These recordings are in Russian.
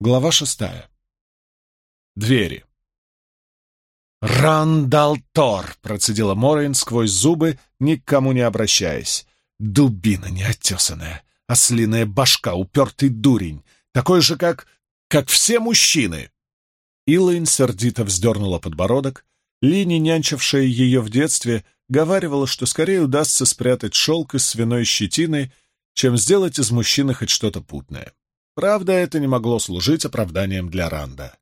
Глава шестая. Двери. «Рандалтор!» — процедила Морейн сквозь зубы, ни к кому не обращаясь. «Дубина неотесанная, ослиная башка, упертый дурень, такой же, как... как все мужчины!» Илайн сердито вздернула подбородок. Лини, нянчившая ее в детстве, говаривала, что скорее удастся спрятать шелк из свиной щетины, чем сделать из мужчины хоть что-то путное. Правда, это не могло служить оправданием для Ранда.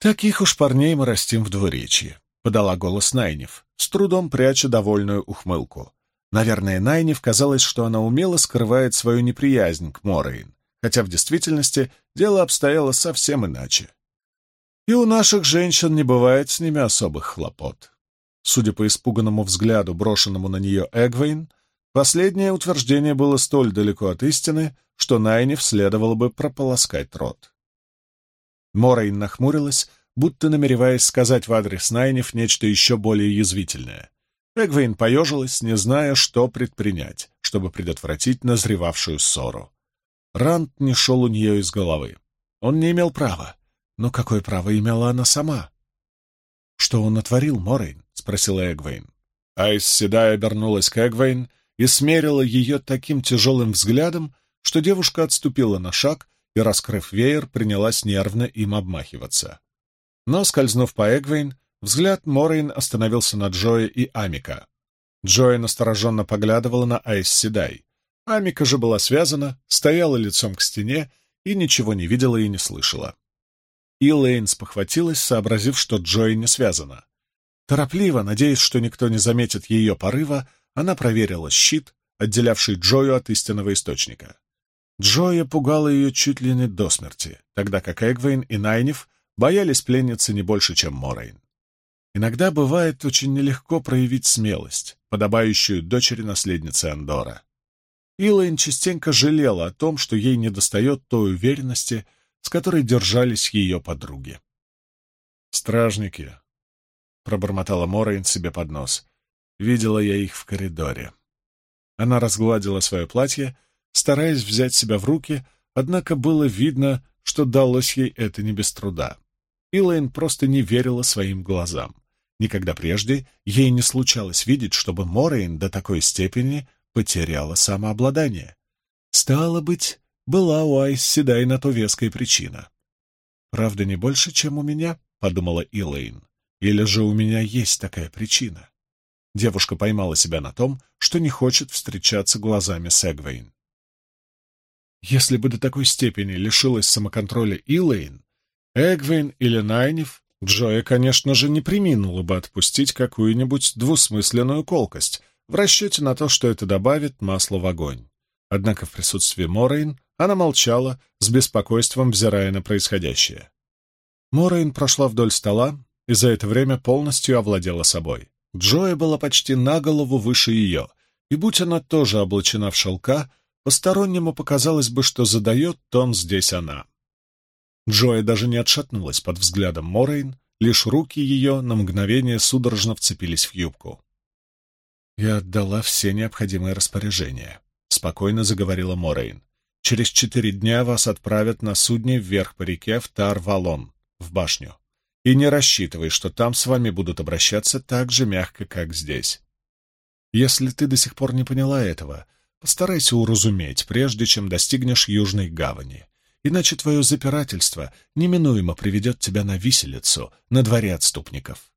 «Таких уж парней мы растим в двуречье», — подала голос Найнев, с трудом пряча довольную ухмылку. Наверное, Найнев казалось, что она умело скрывает свою неприязнь к Морейн, хотя в действительности дело обстояло совсем иначе. И у наших женщин не бывает с ними особых хлопот. Судя по испуганному взгляду, брошенному на нее Эгвейн, последнее утверждение было столь далеко от истины, что Найнев следовало бы прополоскать рот. Морейн нахмурилась, будто намереваясь сказать в адрес Найнев нечто еще более язвительное. Эгвейн поежилась, не зная, что предпринять, чтобы предотвратить назревавшую ссору. Рант не шел у нее из головы. Он не имел права. Но какое право имела она сама? — Что он натворил, Морейн? — спросила Эгвейн. Айс Седай обернулась к Эгвейн и смерила ее таким тяжелым взглядом, что девушка отступила на шаг и, раскрыв веер, принялась нервно им обмахиваться. Но, скользнув по Эгвейн, взгляд Морейн остановился на Джоя и Амика. Джоя настороженно поглядывала на Айс Седай. Амика же была связана, стояла лицом к стене и ничего не видела и не слышала. И Лейн спохватилась, сообразив, что Джоя не связана. Торопливо, надеясь, что никто не заметит ее порыва, она проверила щит, отделявший Джою от истинного источника. Джоя пугала ее чуть ли не до смерти, тогда как Эгвейн и Найниф боялись пленницы не больше, чем Морейн. Иногда бывает очень нелегко проявить смелость, подобающую дочери наследницы Андора. Илайн частенько жалела о том, что ей недостает той уверенности, с которой держались ее подруги. «Стражники», — пробормотала Морейн себе под нос, — «видела я их в коридоре». Она разгладила свое платье стараясь взять себя в руки, однако было видно, что далось ей это не без труда. Илайн просто не верила своим глазам. Никогда прежде ей не случалось видеть, чтобы Морейн до такой степени потеряла самообладание. Стало быть, была у Айс Седай на то веская причина. «Правда, не больше, чем у меня», — подумала Илэйн. «Или же у меня есть такая причина?» Девушка поймала себя на том, что не хочет встречаться глазами с Эгвейн. Если бы до такой степени лишилась самоконтроля Илэйн, Эгвейн или Найниф, Джоя, конечно же, не приминула бы отпустить какую-нибудь двусмысленную колкость в расчете на то, что это добавит масла в огонь. Однако в присутствии Морейн она молчала, с беспокойством взирая на происходящее. Морейн прошла вдоль стола и за это время полностью овладела собой. Джоя была почти на голову выше ее, и будь она тоже облачена в шелка, Постороннему показалось бы, что задает тон здесь она. Джоя даже не отшатнулась под взглядом Морейн, лишь руки ее на мгновение судорожно вцепились в юбку. «Я отдала все необходимые распоряжения», — спокойно заговорила Морейн. «Через четыре дня вас отправят на судне вверх по реке в Тар-Валон, в башню. И не рассчитывай, что там с вами будут обращаться так же мягко, как здесь. Если ты до сих пор не поняла этого, Постарайся уразуметь, прежде чем достигнешь Южной гавани. Иначе твое запирательство неминуемо приведет тебя на виселицу, на дворе отступников.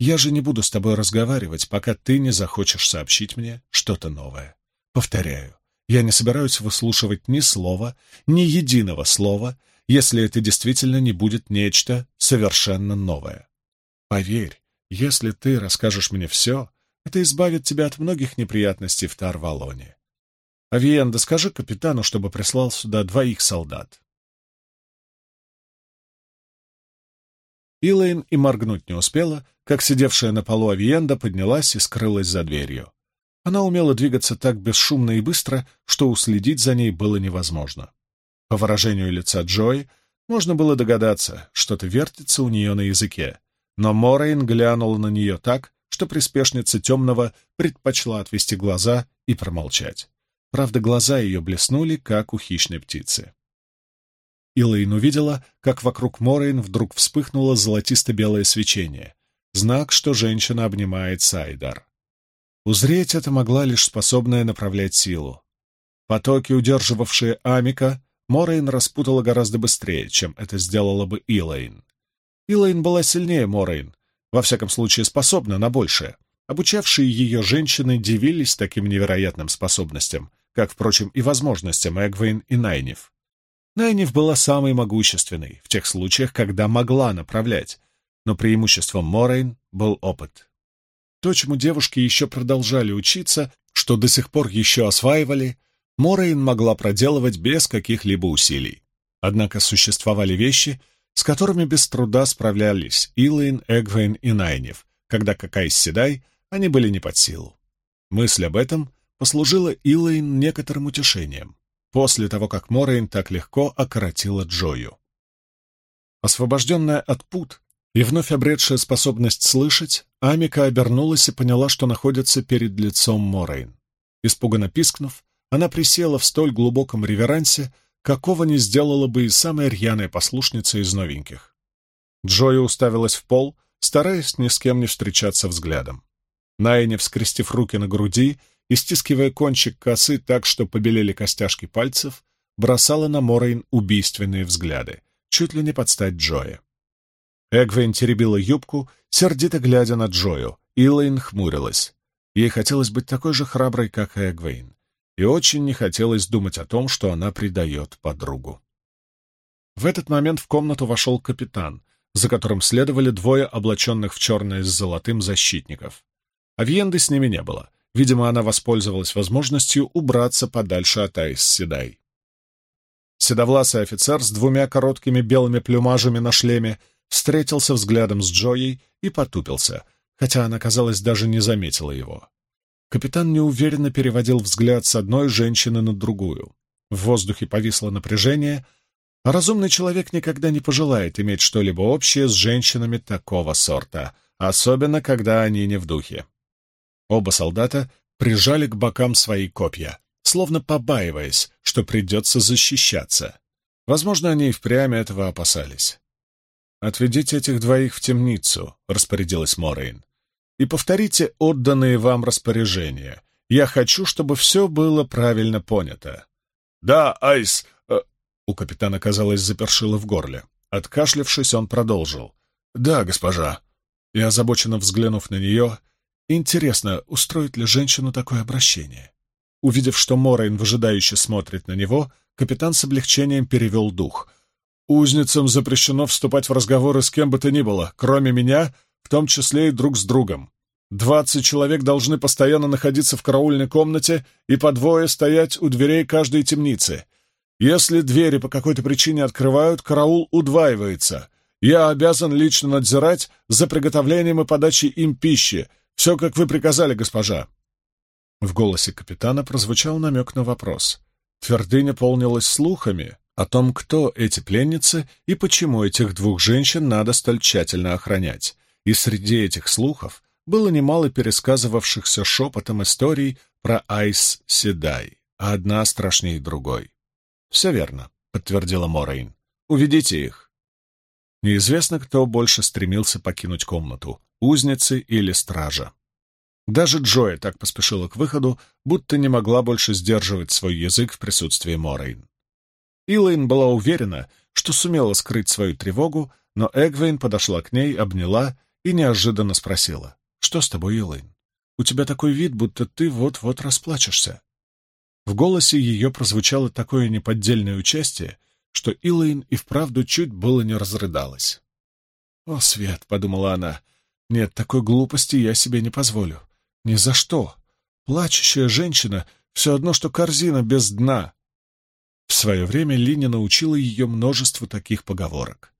Я же не буду с тобой разговаривать, пока ты не захочешь сообщить мне что-то новое. Повторяю, я не собираюсь выслушивать ни слова, ни единого слова, если это действительно не будет нечто совершенно новое. Поверь, если ты расскажешь мне все, это избавит тебя от многих неприятностей в Тарвалоне. Авиенда, скажи капитану, чтобы прислал сюда двоих солдат. Илэйн и моргнуть не успела, как сидевшая на полу Авиенда поднялась и скрылась за дверью. Она умела двигаться так бесшумно и быстро, что уследить за ней было невозможно. По выражению лица Джой можно было догадаться, что-то вертится у нее на языке, но Морейн глянула на нее так, что приспешница темного предпочла отвести глаза и промолчать. Правда, глаза ее блеснули, как у хищной птицы. Илэйн увидела, как вокруг Морейн вдруг вспыхнуло золотисто-белое свечение. Знак, что женщина обнимает Сайдар. Узреть это могла лишь способная направлять силу. Потоки, удерживавшие Амика, Морейн распутала гораздо быстрее, чем это сделала бы Илэйн. Илэйн была сильнее Морейн, во всяком случае способна на большее. Обучавшие ее женщины дивились таким невероятным способностям, как, впрочем, и возможностям Эгвейн и Найниф. Найниф была самой могущественной в тех случаях, когда могла направлять, но преимуществом Морейн был опыт. То, чему девушки еще продолжали учиться, что до сих пор еще осваивали, Морейн могла проделывать без каких-либо усилий. Однако существовали вещи, с которыми без труда справлялись Илэйн, Эгвейн и Найнев, тогда как Айс Седай они были не под силу. Мысль об этом послужила Илэйн некоторым утешением, после того, как Морейн так легко окоротила Джою. Освобожденная от пут и вновь обретшая способность слышать, Амика обернулась и поняла, что находится перед лицом Морейн. Испуганно пискнув, она присела в столь глубоком реверансе, какого не сделала бы и самая рьяная послушница из новеньких. Джоя уставилась в пол, стараясь ни с кем не встречаться взглядом. Найни, вскрестив руки на груди и стискивая кончик косы так, что побелели костяшки пальцев, бросала на Морейн убийственные взгляды, чуть ли не под стать Джоя. Эгвейн теребила юбку, сердито глядя на Джою, и Лейн хмурилась. Ей хотелось быть такой же храброй, как Эгвейн и очень не хотелось думать о том, что она предает подругу. В этот момент в комнату вошел капитан, за которым следовали двое облаченных в черное с золотым защитников. Авьенды с ними не было. Видимо, она воспользовалась возможностью убраться подальше от Айс Седай. Седовласый офицер с двумя короткими белыми плюмажами на шлеме встретился взглядом с Джоей и потупился, хотя она, казалось, даже не заметила его. Капитан неуверенно переводил взгляд с одной женщины на другую. В воздухе повисло напряжение, а разумный человек никогда не пожелает иметь что-либо общее с женщинами такого сорта, особенно когда они не в духе. Оба солдата прижали к бокам свои копья, словно побаиваясь, что придется защищаться. Возможно, они и впрямь этого опасались. «Отведите этих двоих в темницу», — распорядилась Морейн и повторите отданные вам распоряжения. Я хочу, чтобы все было правильно понято. — Да, Айс... Э, у капитана, казалось, запершило в горле. Откашлявшись, он продолжил. — Да, госпожа. И, озабоченно взглянув на нее, интересно, устроит ли женщину такое обращение? Увидев, что Морейн выжидающе смотрит на него, капитан с облегчением перевел дух. «Узницам запрещено вступать в разговоры с кем бы то ни было, кроме меня в том числе и друг с другом. Двадцать человек должны постоянно находиться в караульной комнате и по двое стоять у дверей каждой темницы. Если двери по какой-то причине открывают, караул удваивается. Я обязан лично надзирать за приготовлением и подачей им пищи. Все, как вы приказали, госпожа. В голосе капитана прозвучал намек на вопрос. Твердыня полнилась слухами о том, кто эти пленницы и почему этих двух женщин надо столь тщательно охранять. И среди этих слухов было немало пересказывавшихся шепотом историй про Айс Седай, а одна страшнее другой. «Все верно», — подтвердила Морейн. «Уведите их». Неизвестно, кто больше стремился покинуть комнату — узницы или стража. Даже Джоя так поспешила к выходу, будто не могла больше сдерживать свой язык в присутствии Морейн. Илайн была уверена, что сумела скрыть свою тревогу, но Эгвейн подошла к ней, обняла и неожиданно спросила. «Что с тобой, Элэйн? У тебя такой вид, будто ты вот-вот расплачешься». В голосе ее прозвучало такое неподдельное участие, что Илэйн и вправду чуть было не разрыдалась. «О, Свет!» — подумала она. «Нет, такой глупости я себе не позволю. Ни за что. Плачущая женщина — все одно, что корзина без дна». В свое время Линя научила ее множеству таких поговорок.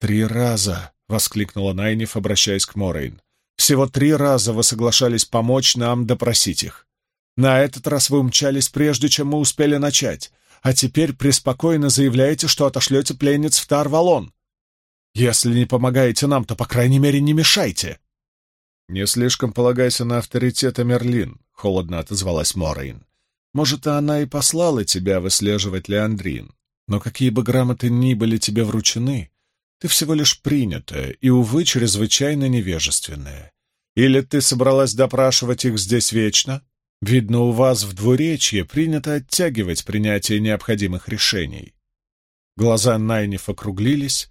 «Три раза!» — воскликнула Найниф, обращаясь к Морейн. «Всего три раза вы соглашались помочь нам допросить их. На этот раз вы умчались, прежде чем мы успели начать, а теперь преспокойно заявляете, что отошлете пленниц в Тарвалон. Если не помогаете нам, то, по крайней мере, не мешайте». «Не слишком полагайся на авторитет Мерлин», — холодно отозвалась Морейн. «Может, она и послала тебя выслеживать Леандрин. Но какие бы грамоты ни были тебе вручены, ты всего лишь принятая и, увы, чрезвычайно невежественная. Или ты собралась допрашивать их здесь вечно? Видно, у вас в двуречье принято оттягивать принятие необходимых решений. Глаза Найниф округлились.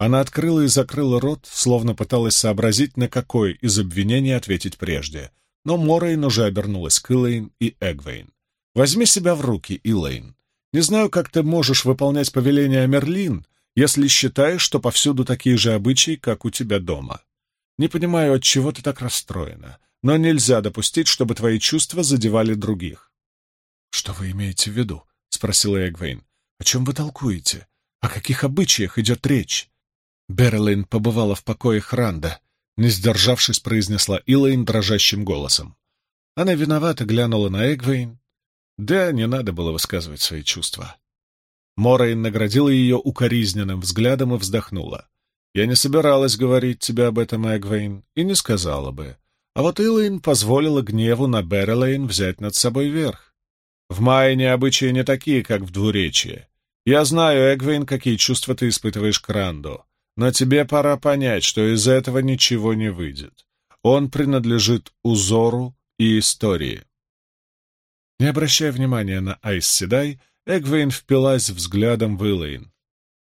Она открыла и закрыла рот, словно пыталась сообразить, на какое из обвинений ответить прежде. Но Морейн уже обернулась к Илэйн и Эгвейн. «Возьми себя в руки, Илэйн. Не знаю, как ты можешь выполнять повеление Мерлин, если считаешь, что повсюду такие же обычаи, как у тебя дома. Не понимаю, от чего ты так расстроена, но нельзя допустить, чтобы твои чувства задевали других. — Что вы имеете в виду? — спросила Эгвейн. — О чем вы толкуете? О каких обычаях идет речь? Берлин побывала в покое Хранда, не сдержавшись, произнесла Илайн дрожащим голосом. Она виновато глянула на Эгвейн. Да, не надо было высказывать свои чувства. Морейн наградила ее укоризненным взглядом и вздохнула. «Я не собиралась говорить тебе об этом, Эгвейн, и не сказала бы. А вот Илэйн позволила гневу на Беррелейн взять над собой верх. В Майне обычаи не такие, как в двуречье. Я знаю, Эгвейн, какие чувства ты испытываешь к Ранду, но тебе пора понять, что из этого ничего не выйдет. Он принадлежит узору и истории». Не обращая внимания на Айс Седай, Эгвейн впилась взглядом в Илэйн.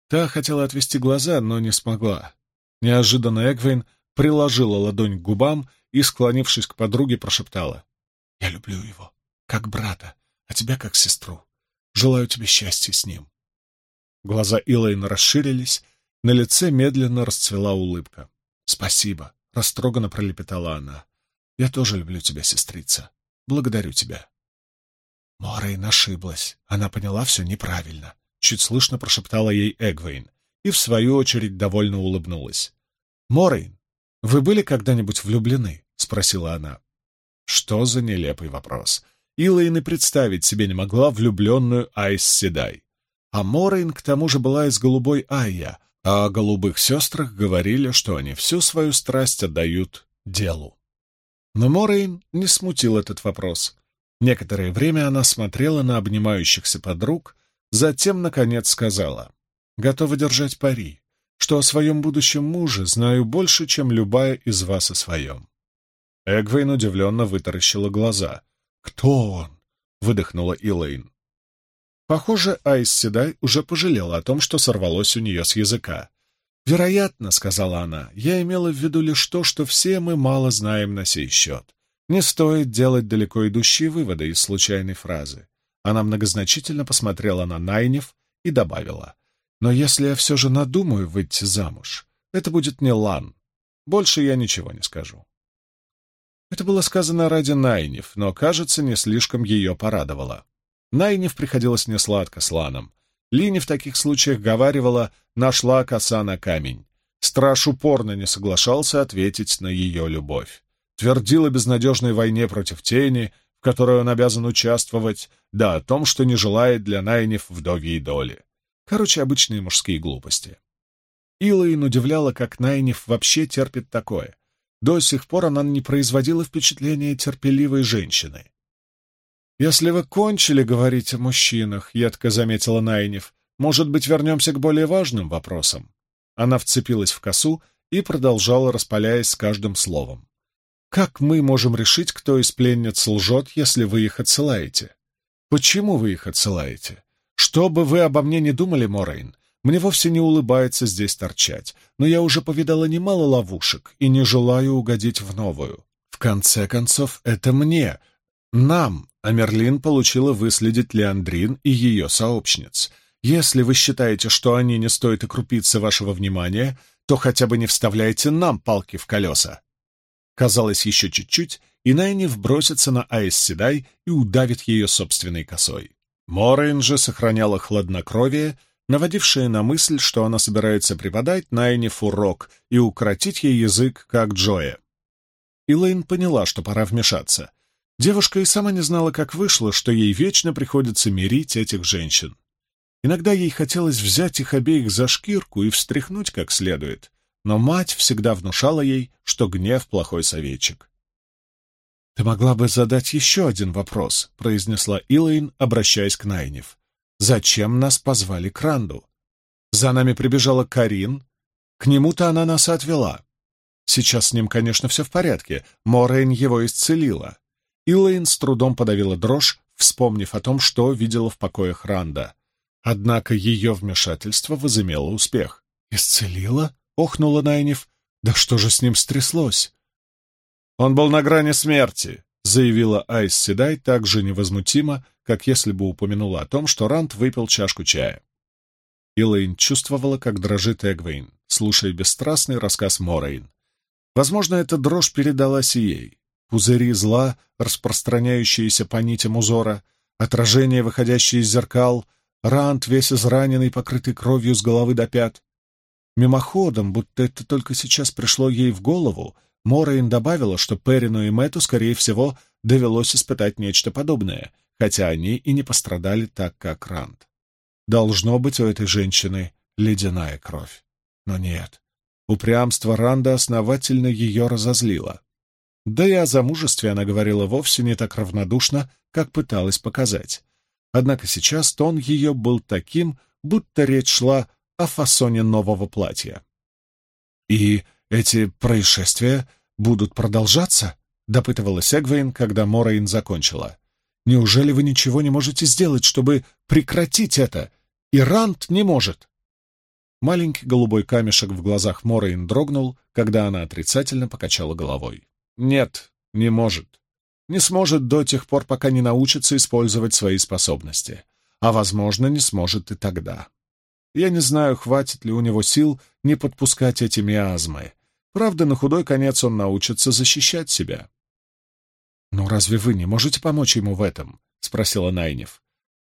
Та хотела отвести глаза, но не смогла. Неожиданно Эгвейн приложила ладонь к губам и, склонившись к подруге, прошептала. «Я люблю его, как брата, а тебя как сестру. Желаю тебе счастья с ним». Глаза Илэйн расширились, на лице медленно расцвела улыбка. «Спасибо», — растроганно пролепетала она. «Я тоже люблю тебя, сестрица. Благодарю тебя». Морейн ошиблась. Она поняла все неправильно. Чуть слышно прошептала ей Эгвейн и, в свою очередь, довольно улыбнулась. «Морейн, вы были когда-нибудь влюблены?» — спросила она. Что за нелепый вопрос. Илэйн и представить себе не могла влюбленную Айс Седай. А Морейн, к тому же, была из голубой Айя, а о голубых сестрах говорили, что они всю свою страсть отдают делу. Но Морейн не смутил этот вопрос. Некоторое время она смотрела на обнимающихся подруг, затем, наконец, сказала, «Готова держать пари, что о своем будущем муже знаю больше, чем любая из вас о своем». Эгвейн удивленно вытаращила глаза. «Кто он?» — выдохнула Илэйн. Похоже, Айс Седай уже пожалела о том, что сорвалось у нее с языка. «Вероятно, — сказала она, — я имела в виду лишь то, что все мы мало знаем на сей счет. Не стоит делать далеко идущие выводы из случайной фразы. Она многозначительно посмотрела на Найнев и добавила. «Но если я все же надумаю выйти замуж, это будет не Лан. Больше я ничего не скажу». Это было сказано ради Найнев, но, кажется, не слишком ее порадовало. Найнев приходилось несладко с Ланом. Лини в таких случаях говаривала «нашла коса на камень». Страж упорно не соглашался ответить на ее любовь твердил о безнадежной войне против тени, в которой он обязан участвовать, да о том, что не желает для Найнев вдовьей доли. Короче, обычные мужские глупости. Илайн удивляла, как Найнев вообще терпит такое. До сих пор она не производила впечатления терпеливой женщины. «Если вы кончили говорить о мужчинах», — едко заметила Найнев, «может быть, вернемся к более важным вопросам?» Она вцепилась в косу и продолжала, распаляясь с каждым словом. Как мы можем решить, кто из пленниц лжет, если вы их отсылаете? Почему вы их отсылаете? Что бы вы обо мне не думали, Морейн, мне вовсе не улыбается здесь торчать, но я уже повидала немало ловушек и не желаю угодить в новую. В конце концов, это мне, нам, а Мерлин получила выследить Леандрин и ее сообщниц. Если вы считаете, что они не стоят и крупицы вашего внимания, то хотя бы не вставляйте нам палки в колеса. Казалось, еще чуть-чуть, и Найниф бросится на Айс Седай и удавит ее собственной косой. Морейн же сохраняла хладнокровие, наводившее на мысль, что она собирается преподать Найниф урок и укротить ей язык, как Джоя. Илэйн поняла, что пора вмешаться. Девушка и сама не знала, как вышло, что ей вечно приходится мирить этих женщин. Иногда ей хотелось взять их обеих за шкирку и встряхнуть как следует, но мать всегда внушала ей, что гнев — плохой советчик. «Ты могла бы задать еще один вопрос», — произнесла Илэйн, обращаясь к Найнев. зачем нас позвали к Ранду. За нами прибежала Карин, к нему-то она нас отвела. Сейчас с ним, конечно, все в порядке, Морейн его исцелила. Илэйн с трудом подавила дрожь, вспомнив о том, что видела в покоях Ранда. Однако ее вмешательство возымело успех. «Исцелила?» — охнула Найниф. «Да что же с ним стряслось?» «Он был на грани смерти», — заявила Айс Седай так же невозмутимо, как если бы упомянула о том, что Ранд выпил чашку чая. Илэйн чувствовала, как дрожит Эгвейн, слушая бесстрастный рассказ Морейн. Возможно, эта дрожь передалась и ей. Пузыри зла, распространяющиеся по нитям узора, отражения, выходящие из зеркал, Ранд, весь израненный, покрытый кровью с головы до пят. Мимоходом, будто это только сейчас пришло ей в голову, Морейн добавила, что Перину и Мэту, скорее всего, довелось испытать нечто подобное, хотя они и не пострадали так, как Ранд. Должно быть у этой женщины ледяная кровь. Но нет. Упрямство Ранда основательно ее разозлило. Да и о замужестве она говорила вовсе не так равнодушно, как пыталась показать. Однако сейчас тон ее был таким, будто речь шла о фасоне нового платья. «И эти происшествия будут продолжаться?» — допытывалась Эгвейн, когда Морейн закончила. «Неужели вы ничего не можете сделать, чтобы прекратить это и Рант не может. Маленький голубой камешек в глазах Морейн дрогнул, когда она отрицательно покачала головой. Нет, не может. Не сможет до тех пор, пока не научится использовать свои способности. А, возможно, не сможет и тогда. Я не знаю, хватит ли у него сил не подпускать эти миазмы. Правда, на худой конец он научится защищать себя. «Но разве вы не можете помочь ему в этом?» — спросила Найнев.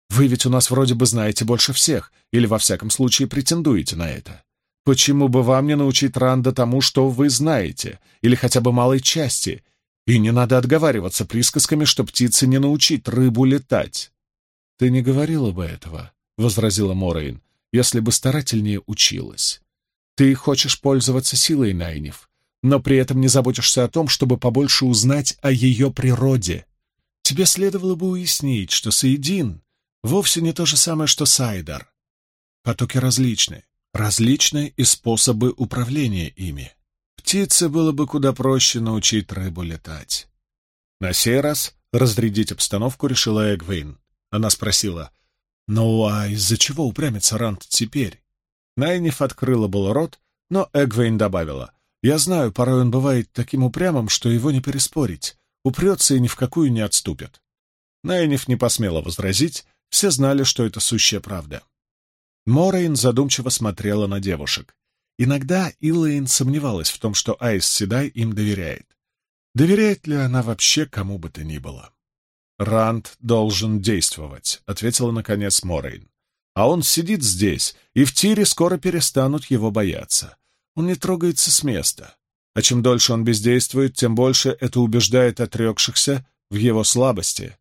Вы ведь у нас вроде бы знаете больше всех, или во всяком случае претендуете на это. Почему бы вам не научить Ранда тому, что вы знаете, или хотя бы малой части? И не надо отговариваться присказками, что птице не научить рыбу летать. — Ты не говорила бы этого, — возразила Морейн, — если бы старательнее училась. Ты хочешь пользоваться силой Найнев, но при этом не заботишься о том, чтобы побольше узнать о ее природе. Тебе следовало бы уяснить, что Саидин вовсе не то же самое, что сайдар. Потоки различны, различны и способы управления ими. Птице было бы куда проще научить рыбу летать. На сей раз разрядить обстановку решила Эгвейн. Она спросила, «Ну а из-за чего упрямится Рант теперь?» Найниф открыла был рот, но Эгвейн добавила, «Я знаю, порой он бывает таким упрямым, что его не переспорить, упрется и ни в какую не отступит». Найниф не посмела возразить, все знали, что это сущая правда. Морейн задумчиво смотрела на девушек. Иногда Илэйн сомневалась в том, что Айс Седай им доверяет. Доверяет ли она вообще кому бы то ни было? «Ранд должен действовать», — ответила наконец Морейн. «А он сидит здесь, и в тире скоро перестанут его бояться. Он не трогается с места. А чем дольше он бездействует, тем больше это убеждает отрекшихся в его слабости.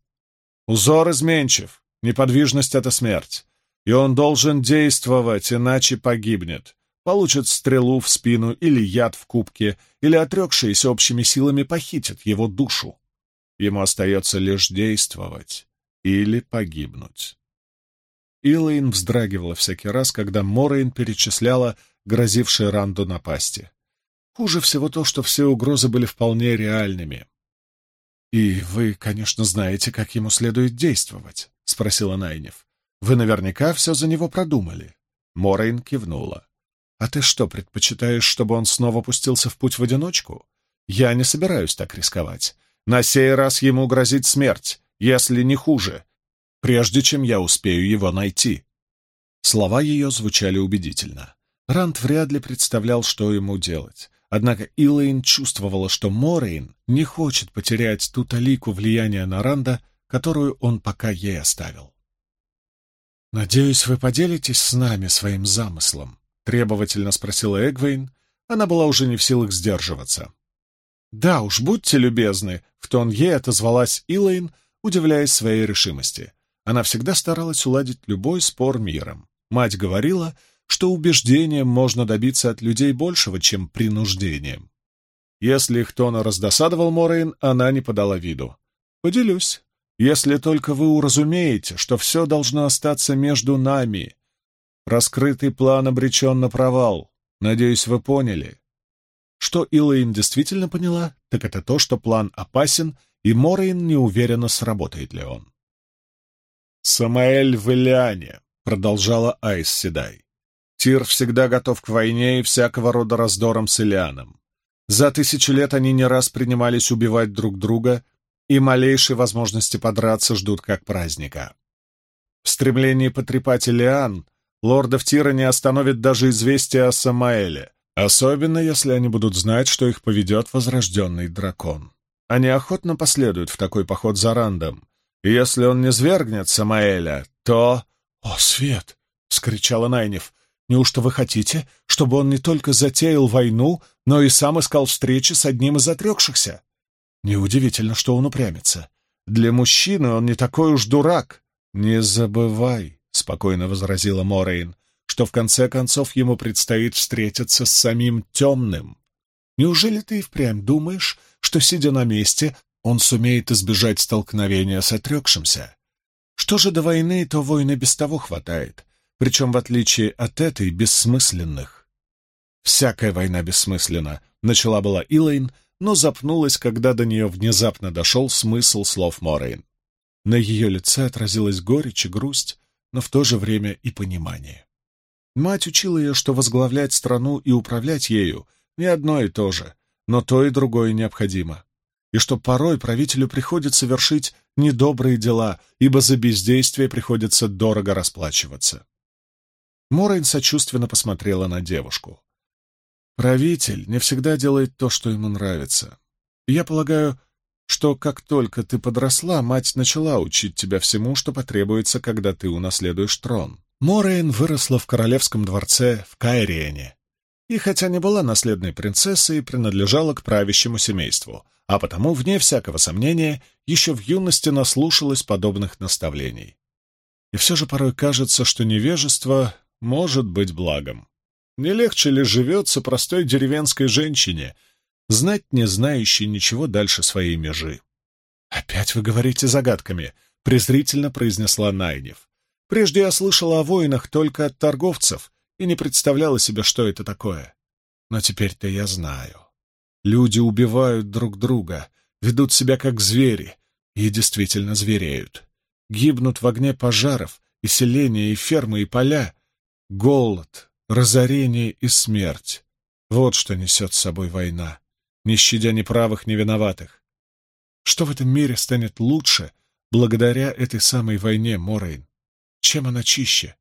Узор изменчив, Неподвижность — это смерть. И он должен действовать, иначе погибнет. Получит стрелу в спину или яд в кубке, или отрекшиеся общими силами похитят его душу. Ему остается лишь действовать или погибнуть. Илэйн вздрагивала всякий раз, когда Морейн перечисляла грозившие Ранду напасти. Хуже всего то, что все угрозы были вполне реальными. «И вы, конечно, знаете, как ему следует действовать», — спросила Найнев. «Вы наверняка все за него продумали». Морейн кивнула. «А ты что, предпочитаешь, чтобы он снова пустился в путь в одиночку? Я не собираюсь так рисковать. На сей раз ему грозит смерть, если не хуже, прежде чем я успею его найти». Слова ее звучали убедительно. Ранд вряд ли представлял, что ему делать. Однако Илэйн чувствовала, что Морейн не хочет потерять ту талику влияния на Ранда, которую он пока ей оставил. «Надеюсь, вы поделитесь с нами своим замыслом?» — требовательно спросила Эгвейн. Она была уже не в силах сдерживаться. «Да уж, будьте любезны», — в тон ей отозвалась Илэйн, удивляясь своей решимости. Она всегда старалась уладить любой спор миром. Мать говорила, что убеждением можно добиться от людей большего, чем принуждением. Если их тон раздосадовал Морейн, она не подала виду. «Поделюсь. Если только вы уразумеете, что все должно остаться между нами. Раскрытый план обречен на провал. Надеюсь, вы поняли. Что Илэйн действительно поняла, так это то, что план опасен, и Морейн не уверена, сработает ли он. «Самаэль в Ильяне», — продолжала Айс Седай. «Тир всегда готов к войне и всякого рода раздорам с Илианом. За тысячи лет они не раз принимались убивать друг друга, и малейшей возможности подраться ждут как праздника. В стремлении потрепать Илиан лордов Тира не остановит даже известие о Самаэле, особенно если они будут знать, что их поведет возрожденный дракон. Они охотно последуют в такой поход за Рандом, и если он не свергнет Самаэля, то... — О, Свет! — вскричала Найнев. — Неужто вы хотите, чтобы он не только затеял войну, но и сам искал встречи с одним из отрекшихся? Неудивительно, что он упрямится. Для мужчины он не такой уж дурак. — Не забывай, — спокойно возразила Морейн, — что в конце концов ему предстоит встретиться с самим темным. Неужели ты и впрямь думаешь, что, сидя на месте, он сумеет избежать столкновения с отрекшимся. Что же до войны, то войны без того хватает, причем, в отличие от этой, бессмысленных. «Всякая война бессмысленна», — начала была Илэйн, но запнулась, когда до нее внезапно дошел смысл слов Морейн. На ее лице отразилась горечь и грусть, но в то же время и понимание. Мать учила ее, что возглавлять страну и управлять ею — не одно и то же, но то и другое необходимо и что порой правителю приходится вершить недобрые дела, ибо за бездействие приходится дорого расплачиваться. Морейн сочувственно посмотрела на девушку. «Правитель не всегда делает то, что ему нравится. Я полагаю, что как только ты подросла, мать начала учить тебя всему, что потребуется, когда ты унаследуешь трон. Морейн выросла в королевском дворце в Кайриене, и хотя не была наследной принцессой, принадлежала к правящему семейству — а потому, вне всякого сомнения, еще в юности наслушалась подобных наставлений. И все же порой кажется, что невежество может быть благом. Не легче ли живется простой деревенской женщине, знать не знающей ничего дальше своей межи? «Опять вы говорите загадками», — презрительно произнесла Найнев. «Прежде я слышала о воинах только от торговцев и не представляла себе, что это такое. Но теперь-то я знаю». Люди убивают друг друга, ведут себя как звери и действительно звереют. Гибнут в огне пожаров и селения, и фермы, и поля. Голод, разорение и смерть. Вот что несет с собой война, не щадя ни правых, ни виноватых. Что в этом мире станет лучше благодаря этой самой войне, Морейн? Чем она чище?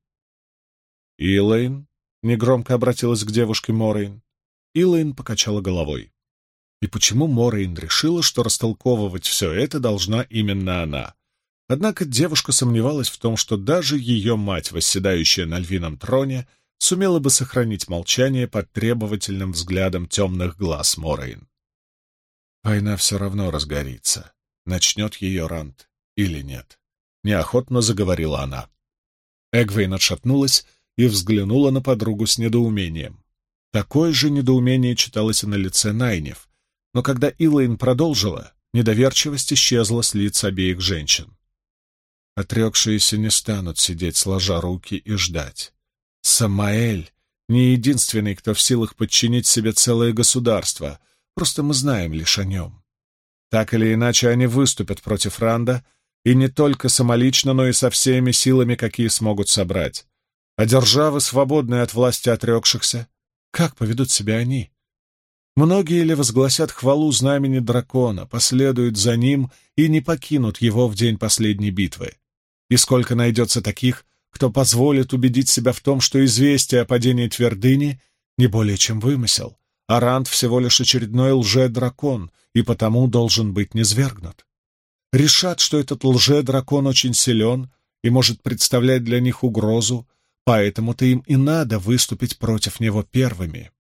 Илэйн негромко обратилась к девушке Морейн. Илэйн покачала головой и почему Морейн решила, что растолковывать все это должна именно она. Однако девушка сомневалась в том, что даже ее мать, восседающая на львином троне, сумела бы сохранить молчание под требовательным взглядом темных глаз Морейн. Война все равно разгорится, начнет ее Рант или нет. Неохотно заговорила она. Эгвейн отшатнулась и взглянула на подругу с недоумением. Такое же недоумение читалось и на лице Найнев, но когда Илайн продолжила, недоверчивость исчезла с лиц обеих женщин. Отрекшиеся не станут сидеть сложа руки и ждать. Самаэль не единственный, кто в силах подчинить себе целое государство, просто мы знаем лишь о нем. Так или иначе, они выступят против Ранда, и не только самолично, но и со всеми силами, какие смогут собрать. А державы, свободные от власти отрекшихся, как поведут себя они? Многие ли возгласят хвалу знамени дракона, последуют за ним и не покинут его в день последней битвы? И сколько найдется таких, кто позволит убедить себя в том, что известие о падении твердыни не более чем вымысел, а Ранд всего лишь очередной лже-дракон и потому должен быть низвергнут? Решат, что этот лже-дракон очень силен и может представлять для них угрозу, поэтому-то им и надо выступить против него первыми.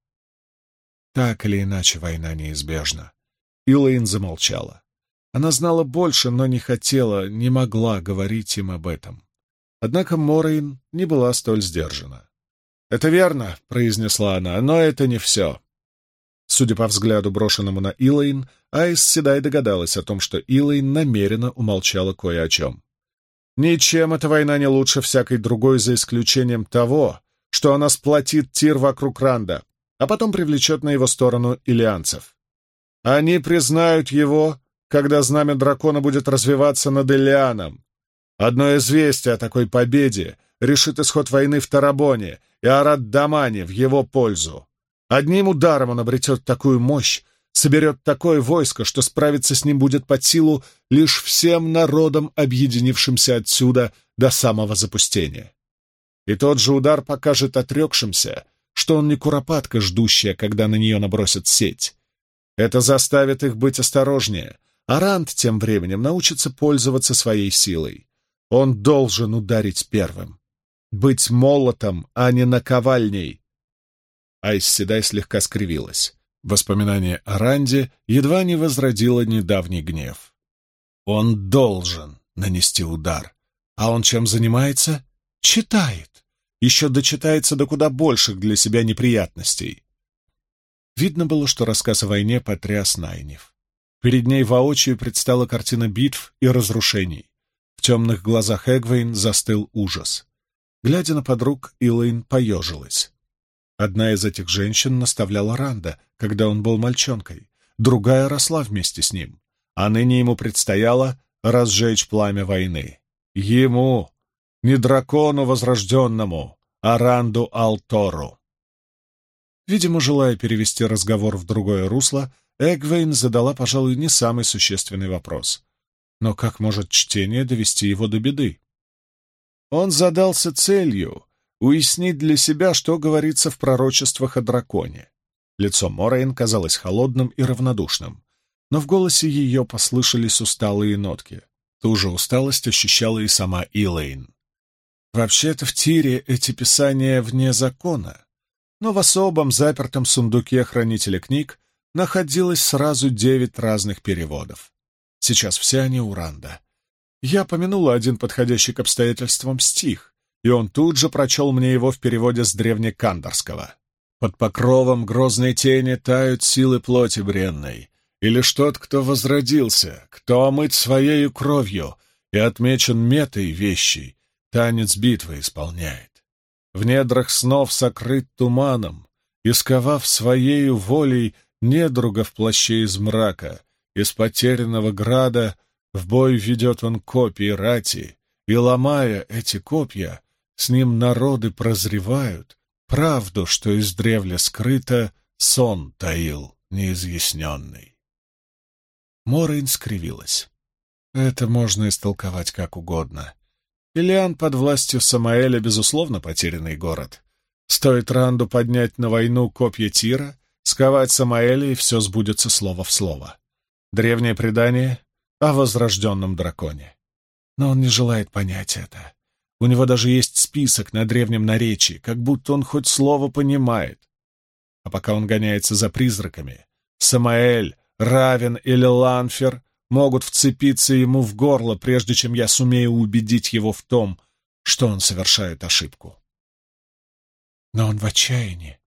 Так или иначе, война неизбежна. Илэйн замолчала. Она знала больше, но не хотела, не могла говорить им об этом. Однако Морейн не была столь сдержана. «Это верно», — произнесла она, — «но это не все. Судя по взгляду, брошенному на Илайн, Айс Седай догадалась о том, что Илайн намеренно умолчала кое о чем. Ничем эта война не лучше всякой другой, за исключением того, что она сплотит тир вокруг Ранда, а потом привлечет на его сторону илианцев. Они признают его, когда знамя дракона будет развиваться над Илианом. Одно известие о такой победе решит исход войны в Тарабоне и Арат-Дамане в его пользу. Одним ударом он обретет такую мощь, соберет такое войско, что справиться с ним будет под силу лишь всем народам, объединившимся отсюда до самого запустения. И тот же удар покажет отрекшимся, что он не куропатка, ждущая, когда на нее набросят сеть. Это заставит их быть осторожнее, а Ранд тем временем научится пользоваться своей силой. Он должен ударить первым. Быть молотом, а не наковальней. Айс Седай слегка скривилась. Воспоминание о Ранде едва не возродило недавний гнев. Он должен нанести удар. А он чем занимается? Читает. Еще дочитается до куда больших для себя неприятностей. Видно было, что рассказ о войне потряс Найнев. Перед ней воочию предстала картина битв и разрушений. Темных глазах Эгвейн застыл ужас. Глядя на подруг, Илэйн поежилась. Одна из этих женщин наставляла Ранда, когда он был мальчонкой, другая росла вместе с ним, а ныне ему предстояло разжечь пламя войны. Ему, не дракону возрожденному, а Ранду Алтору. Видимо, желая перевести разговор в другое русло, Эгвейн задала, пожалуй, не самый существенный вопрос. Но как может чтение довести его до беды? Он задался целью уяснить для себя, что говорится в пророчествах о драконе. Лицо Морейн казалось холодным и равнодушным, но в голосе ее послышались усталые нотки. Ту же усталость ощущала и сама Илэйн. Вообще-то в Тире эти писания вне закона, но в особом запертом сундуке хранителя книг находилось сразу девять разных переводов. Сейчас все они у Ранда. Я помянула один подходящий к обстоятельствам стих, и он тут же прочел мне его в переводе с древнекандарского. «Под покровом грозной тени тают силы плоти бренной, и лишь тот, кто возродился, кто омыт своею кровью и отмечен метой вещей, танец битвы исполняет. В недрах снов сокрыт туманом, исковав своею волей недруга в плаще из мрака, из потерянного града в бой ведет он копии рати, и, ломая эти копья, с ним народы прозревают, правду, что издревле скрыто, сон таил неизъясненный. Морейн скривилась. Это можно истолковать как угодно. Илиан под властью Самаэля, безусловно, потерянный город. Стоит Ранду поднять на войну копья Тира, сковать Самаэля, и все сбудется слово в слово. Древнее предание о возрожденном драконе. Но он не желает понять это. У него даже есть список на древнем наречии, как будто он хоть слово понимает. А пока он гоняется за призраками, Самаэль, Равен или Ланфер могут вцепиться ему в горло, прежде чем я сумею убедить его в том, что он совершает ошибку. Но он в отчаянии.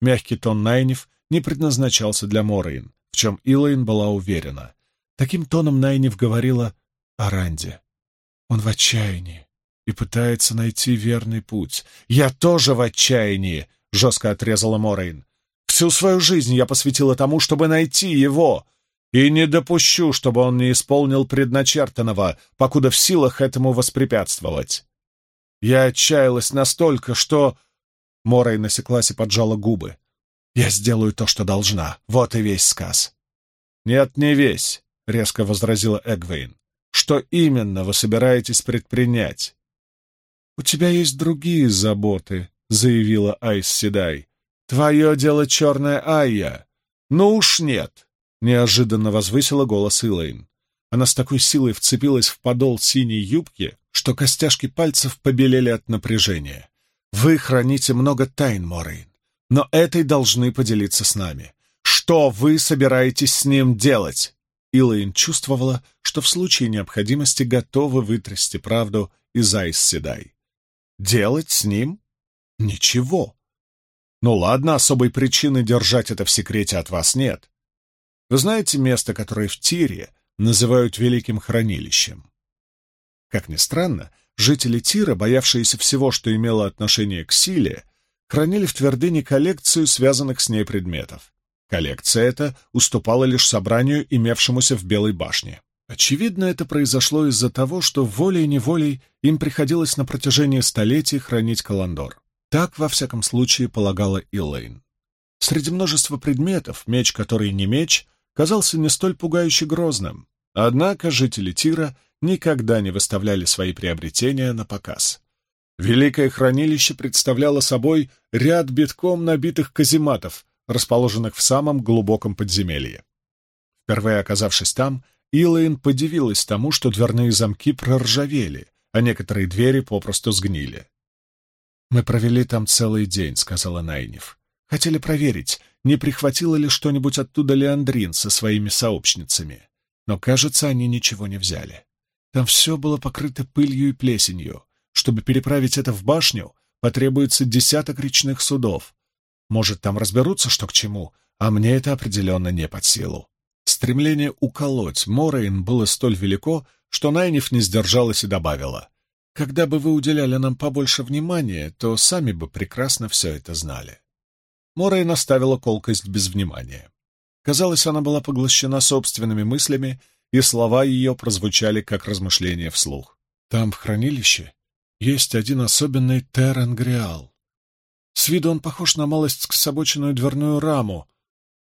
Мягкий тон Найнев не предназначался для Морейн, в чем Илайн была уверена. Таким тоном Найнев говорила о Ранде. Он в отчаянии и пытается найти верный путь. «Я тоже в отчаянии!» — жестко отрезала Морейн. «Всю свою жизнь я посвятила тому, чтобы найти его, и не допущу, чтобы он не исполнил предначертанного, покуда в силах этому воспрепятствовать. Я отчаялась настолько, что...» Морей насеклась и поджала губы. «Я сделаю то, что должна. Вот и весь сказ». «Нет, не весь», — резко возразила Эгвейн. «Что именно вы собираетесь предпринять?» «У тебя есть другие заботы», — заявила Айс Седай. «Твое дело черная Айя». «Ну уж нет», — неожиданно возвысила голос Илэйн. Она с такой силой вцепилась в подол синей юбки, что костяшки пальцев побелели от напряжения. «Вы храните много тайн, Морейн, но этой должны поделиться с нами. Что вы собираетесь с ним делать?» Илэйн чувствовала, что в случае необходимости готова вытрясти правду из Айс Седай. Делать с ним? Ничего. Ну ладно, особой причины держать это в секрете от вас нет. Вы знаете место, которое в Тире называют Великим Хранилищем? Как ни странно, жители Тира, боявшиеся всего, что имело отношение к силе, хранили в твердыне коллекцию связанных с ней предметов. Коллекция эта уступала лишь собранию, имевшемуся в Белой башне. Очевидно, это произошло из-за того, что волей-неволей им приходилось на протяжении столетий хранить Каландор. Так, во всяком случае, полагала Илэйн. Среди множества предметов меч, который не меч, казался не столь пугающе грозным. Однако жители Тира никогда не выставляли свои приобретения на показ. Великое хранилище представляло собой ряд битком набитых казематов, расположенных в самом глубоком подземелье. Впервые оказавшись там, Илайн подивилась тому, что дверные замки проржавели, а некоторые двери попросту сгнили. «Мы провели там целый день», — сказала Найниф. «Хотели проверить, не прихватило ли что-нибудь оттуда Леандрин со своими сообщницами. Но, кажется, они ничего не взяли. Там все было покрыто пылью и плесенью. Чтобы переправить это в башню, потребуется десяток речных судов. Может, там разберутся, что к чему, а мне это определенно не под силу. Стремление уколоть Морейн было столь велико, что Найниф не сдержалась и добавила. «Когда бы вы уделяли нам побольше внимания, то сами бы прекрасно все это знали». Морейн оставила колкость без внимания. Казалось, она была поглощена собственными мыслями, и слова ее прозвучали как размышления вслух. «Там, в хранилище, есть один особенный Теренгриал. С виду он похож на малость скособоченную дверную раму,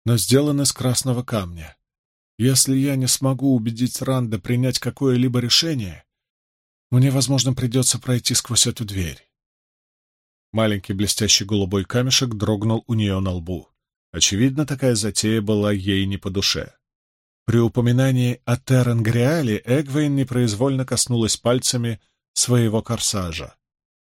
но сделан из красного камня. Если я не смогу убедить Ранда принять какое-либо решение, мне, возможно, придется пройти сквозь эту дверь. Маленький блестящий голубой камешек дрогнул у нее на лбу. Очевидно, такая затея была ей не по душе. При упоминании о Теренгриале Эгвейн непроизвольно коснулась пальцами своего корсажа.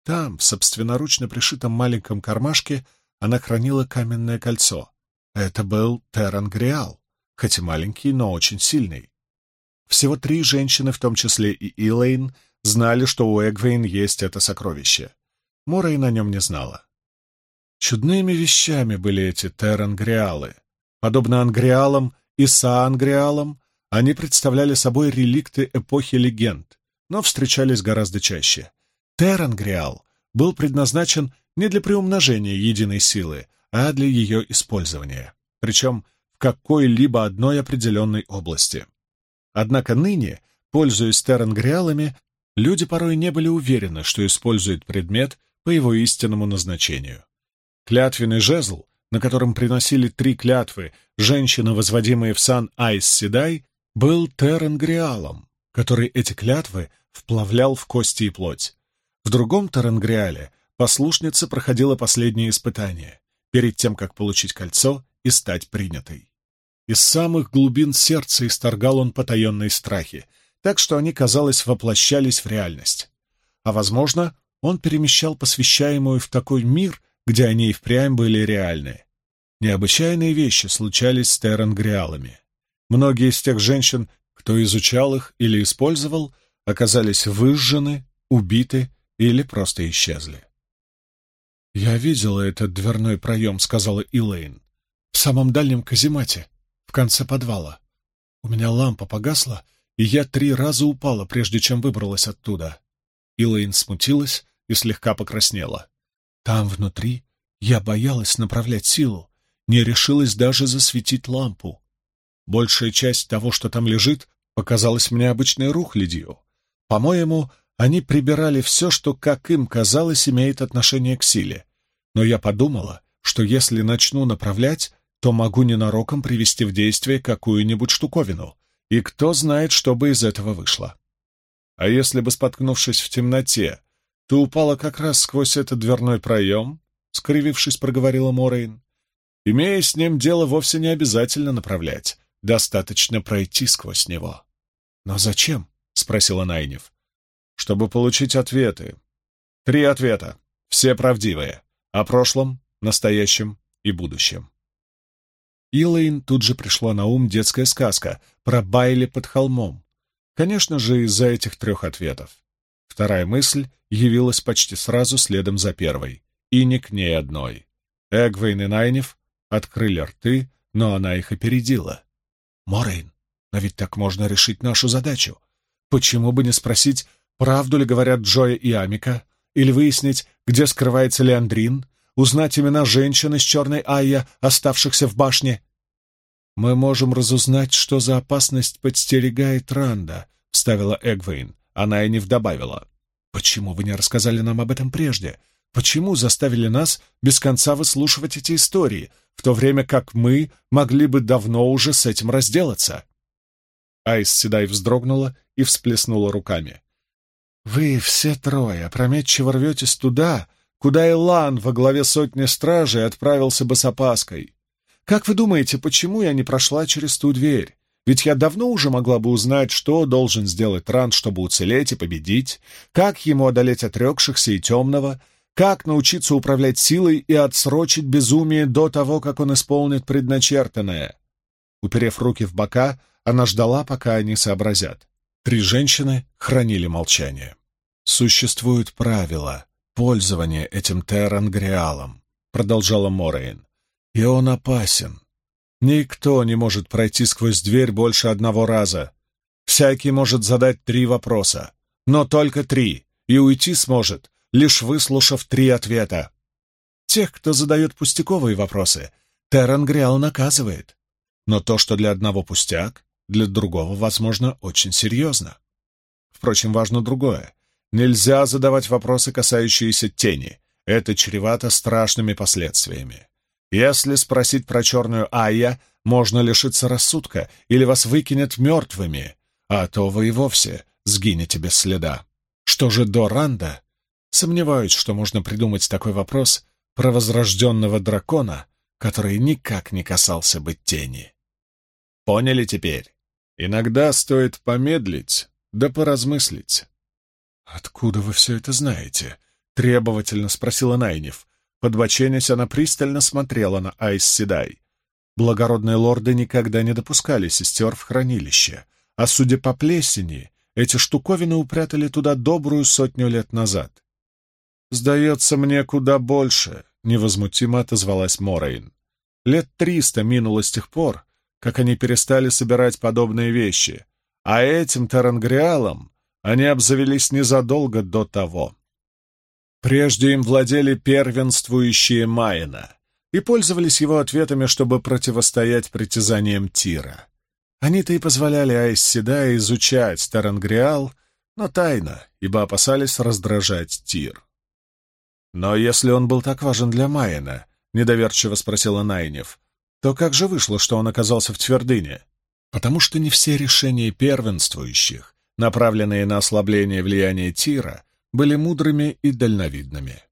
Там, в собственноручно пришитом маленьком кармашке, она хранила каменное кольцо. Это был Теренгриал, хоть и маленький, но очень сильный. Всего три женщины, в том числе и Илэйн, знали, что у Эгвейн есть это сокровище. Мора и на нем не знала. Чудными вещами были эти терангриалы. Подобно ангриалам и саангриалам, они представляли собой реликты эпохи легенд, но встречались гораздо чаще. Терангриал был предназначен не для приумножения единой силы, а для ее использования, причем в какой-либо одной определенной области. Однако ныне, пользуясь терангриалами, люди порой не были уверены, что используют предмет по его истинному назначению. Клятвенный жезл, на котором приносили три клятвы женщины, возводимые в сан Айс Седай, был Теренгриалом, который эти клятвы вплавлял в кости и плоть. В другом Теренгриале послушница проходила последнее испытание, перед тем, как получить кольцо и стать принятой. Из самых глубин сердца исторгал он потаенные страхи, так что они, казалось, воплощались в реальность. А, возможно, он перемещал посвящаемую в такой мир, где они и впрямь были реальны. Необычайные вещи случались с теренгриалами. Многие из тех женщин, кто изучал их или использовал, оказались выжжены, убиты или просто исчезли. «Я видела этот дверной проем», — сказала Илэйн. «В самом дальнем каземате, в конце подвала. У меня лампа погасла, и я три раза упала, прежде чем выбралась оттуда». Илэйн смутилась и слегка покраснела. Там внутри я боялась направлять силу, не решилась даже засветить лампу. Большая часть того, что там лежит, показалась мне обычной рухлядью. По-моему, они прибирали все, что, как им казалось, имеет отношение к силе. Но я подумала, что если начну направлять, то могу ненароком привести в действие какую-нибудь штуковину, и кто знает, что бы из этого вышло. А если бы, споткнувшись в темноте, ты упала как раз сквозь этот дверной проем, — скривившись, проговорила Морейн. Имея с ним дело, вовсе не обязательно направлять. Достаточно пройти сквозь него. «Но зачем?» — спросила Найнев. «Чтобы получить ответы. Три ответа. Все правдивые. О прошлом, настоящем и будущем». Илэйн тут же пришла на ум детская сказка про Байли под холмом. Конечно же, из-за этих трех ответов. Вторая мысль явилась почти сразу следом за первой, и не к ней одной. Эгвейн и Найнев открыли рты, но она их опередила. «Морейн, но ведь так можно решить нашу задачу. Почему бы не спросить, правду ли говорят Джоя и Амика, или выяснить, где скрывается Леандрин, узнать имена женщин из черной Айя, оставшихся в башне?» «Мы можем разузнать, что за опасность подстерегает Ранда», — вставила Эгвейн. Она и не добавила. «Почему вы не рассказали нам об этом прежде? Почему заставили нас без конца выслушивать эти истории, в то время как мы могли бы давно уже с этим разделаться?» Айс Седай вздрогнула и всплеснула руками. «Вы все трое опрометчиво рветесь туда, куда Илан во главе сотни стражей отправился бы с опаской. Как вы думаете, почему я не прошла через ту дверь? Ведь я давно уже могла бы узнать, что должен сделать Ран, чтобы уцелеть и победить, как ему одолеть отрекшихся и темного, как научиться управлять силой и отсрочить безумие до того, как он исполнит предначертанное. Уперев руки в бока, она ждала, пока они сообразят. Три женщины хранили молчание. «Существуют правила пользования этим терангриалом», — продолжала Морейн. «И он опасен. Никто не может пройти сквозь дверь больше одного раза. Всякий может задать три вопроса, но только три, и уйти сможет, лишь выслушав три ответа. Тех, кто задает пустяковые вопросы, Терангриал наказывает. Но то, что для одного пустяк, для другого, возможно, очень серьезно. Впрочем, важно другое. Нельзя задавать вопросы, касающиеся тени. Это чревато страшными последствиями. Если спросить про черную Айя, можно лишиться рассудка или вас выкинет мертвыми, а то вы и вовсе сгинете без следа. Что же до Ранда? Сомневаюсь, что можно придумать такой вопрос про возрожденного дракона, который никак не касался бы тени. Поняли теперь? Иногда стоит помедлить, да поразмыслить. «Откуда вы все это знаете?» — требовательно спросила Найнев. Подбоченясь, она пристально смотрела на Айс Седай. Благородные лорды никогда не допускали сестер в хранилище, а, судя по плесени, эти штуковины упрятали туда добрую сотню лет назад. «Сдается мне куда больше», — невозмутимо отозвалась Морейн. «Лет триста минуло с тех пор, как они перестали собирать подобные вещи, а этим Тарангриалом они обзавелись незадолго до того. Прежде им владели первенствующие Майена и пользовались его ответами, чтобы противостоять притязаниям Тира. Они-то и позволяли Айс Седа изучать Тарангриал, но тайно, ибо опасались раздражать Тир. «Но если он был так важен для Майена», — недоверчиво спросила Найнев, то как же вышло, что он оказался в твердыне? Потому что не все решения первенствующих, направленные на ослабление влияния Тира, были мудрыми и дальновидными.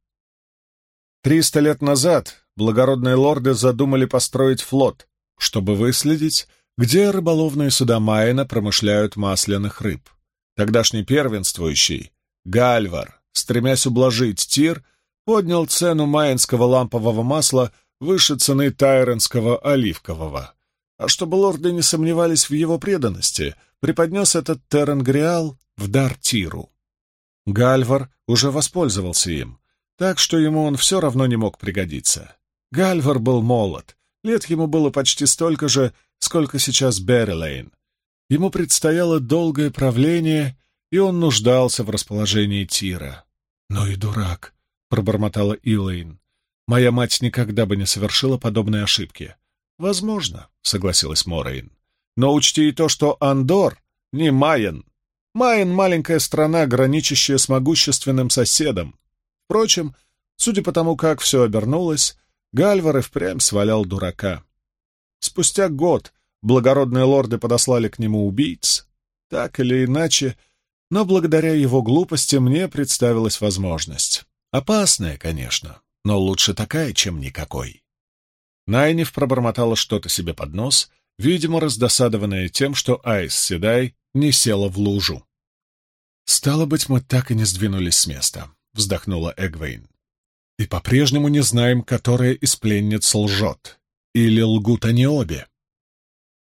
Триста лет назад благородные лорды задумали построить флот, чтобы выследить, где рыболовные суда Майена промышляют масляных рыб. Тогдашний первенствующий, Гальвар, стремясь ублажить Тир, поднял цену майенского лампового масла выше цены тайренского оливкового. А чтобы лорды не сомневались в его преданности, преподнес этот Теренгриал в дар Тиру. Гальвар уже воспользовался им, так что ему он все равно не мог пригодиться. Гальвар был молод, лет ему было почти столько же, сколько сейчас Беррилейн. Ему предстояло долгое правление, и он нуждался в расположении Тира. «Ну и дурак», — пробормотала Илэйн. «Моя мать никогда бы не совершила подобной ошибки». «Возможно», — согласилась Морейн. «Но учти и то, что Андор не Майен, Майн — маленькая страна, граничащая с могущественным соседом. Впрочем, судя по тому, как все обернулось, Гальвар и впрямь свалял дурака. Спустя год благородные лорды подослали к нему убийц. Так или иначе, но благодаря его глупости мне представилась возможность. Опасная, конечно, но лучше такая, чем никакой. Найниф пробормотала что-то себе под нос, видимо, раздосадованная тем, что Айс Седай не села в лужу. «Стало быть, мы так и не сдвинулись с места», — вздохнула Эгвейн. «И по-прежнему не знаем, которая из пленниц лжет. Или лгут они обе?»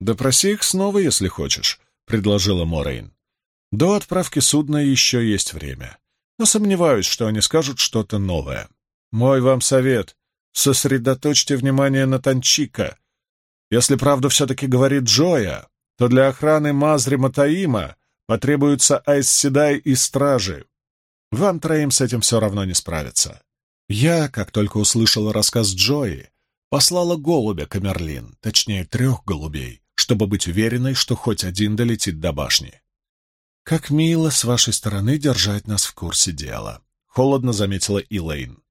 «Допроси их снова, если хочешь», — предложила Морейн. «До отправки судна еще есть время, но сомневаюсь, что они скажут что-то новое. Мой вам совет — сосредоточьте внимание на Танчика. Если правду все-таки говорит Джоя, то для охраны Мазри Матаима потребуются Айсседай и стражи. Вам троим с этим все равно не справиться. Я, как только услышала рассказ Джои, послала голубя Камерлин, точнее трех голубей, чтобы быть уверенной, что хоть один долетит до башни. «Как мило с вашей стороны держать нас в курсе дела», — холодно заметила Илэйн.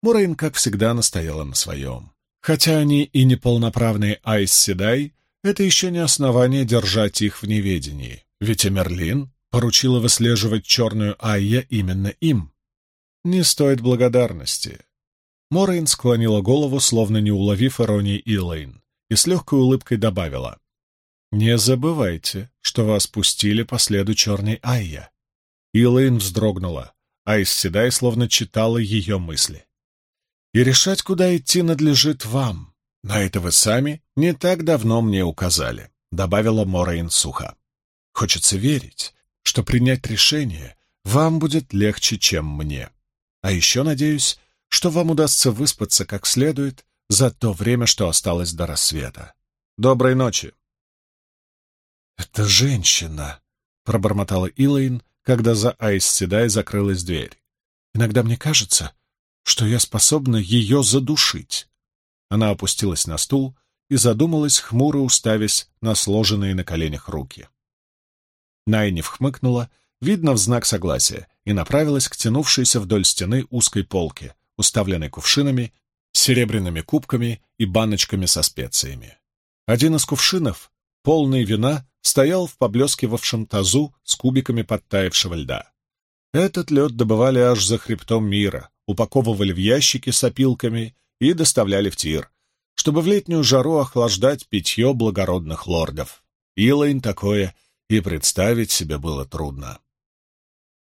Мурейн, как всегда, настояла на своем. Хотя они и неполноправные Айс Седай, это еще не основание держать их в неведении, ведь Эмерлин поручила выслеживать черную Айя именно им. Не стоит благодарности. Морейн склонила голову, словно не уловив иронии Илэйн, и с легкой улыбкой добавила. «Не забывайте, что вас пустили по следу черной Айя». Илэйн вздрогнула, а Исседай словно читала ее мысли. «И решать, куда идти, надлежит вам. На это вы сами не так давно мне указали», — добавила Морейн сухо. «Хочется верить, что принять решение вам будет легче, чем мне. А еще надеюсь, что вам удастся выспаться как следует за то время, что осталось до рассвета. Доброй ночи!» «Это женщина!» — пробормотала Илэйн, когда за Айс Седай закрылась дверь. «Иногда мне кажется, что я способна ее задушить». Она опустилась на стул и задумалась, хмуро уставясь на сложенные на коленях руки. Найниф хмыкнула, видно в знак согласия, и направилась к тянувшейся вдоль стены узкой полке, уставленной кувшинами, серебряными кубками и баночками со специями. Один из кувшинов, полный вина, стоял в поблескивавшем тазу с кубиками подтаявшего льда. Этот лед добывали аж за хребтом мира, упаковывали в ящики с опилками и доставляли в тир, чтобы в летнюю жару охлаждать питье благородных лордов. Илайн такое и представить себе было трудно.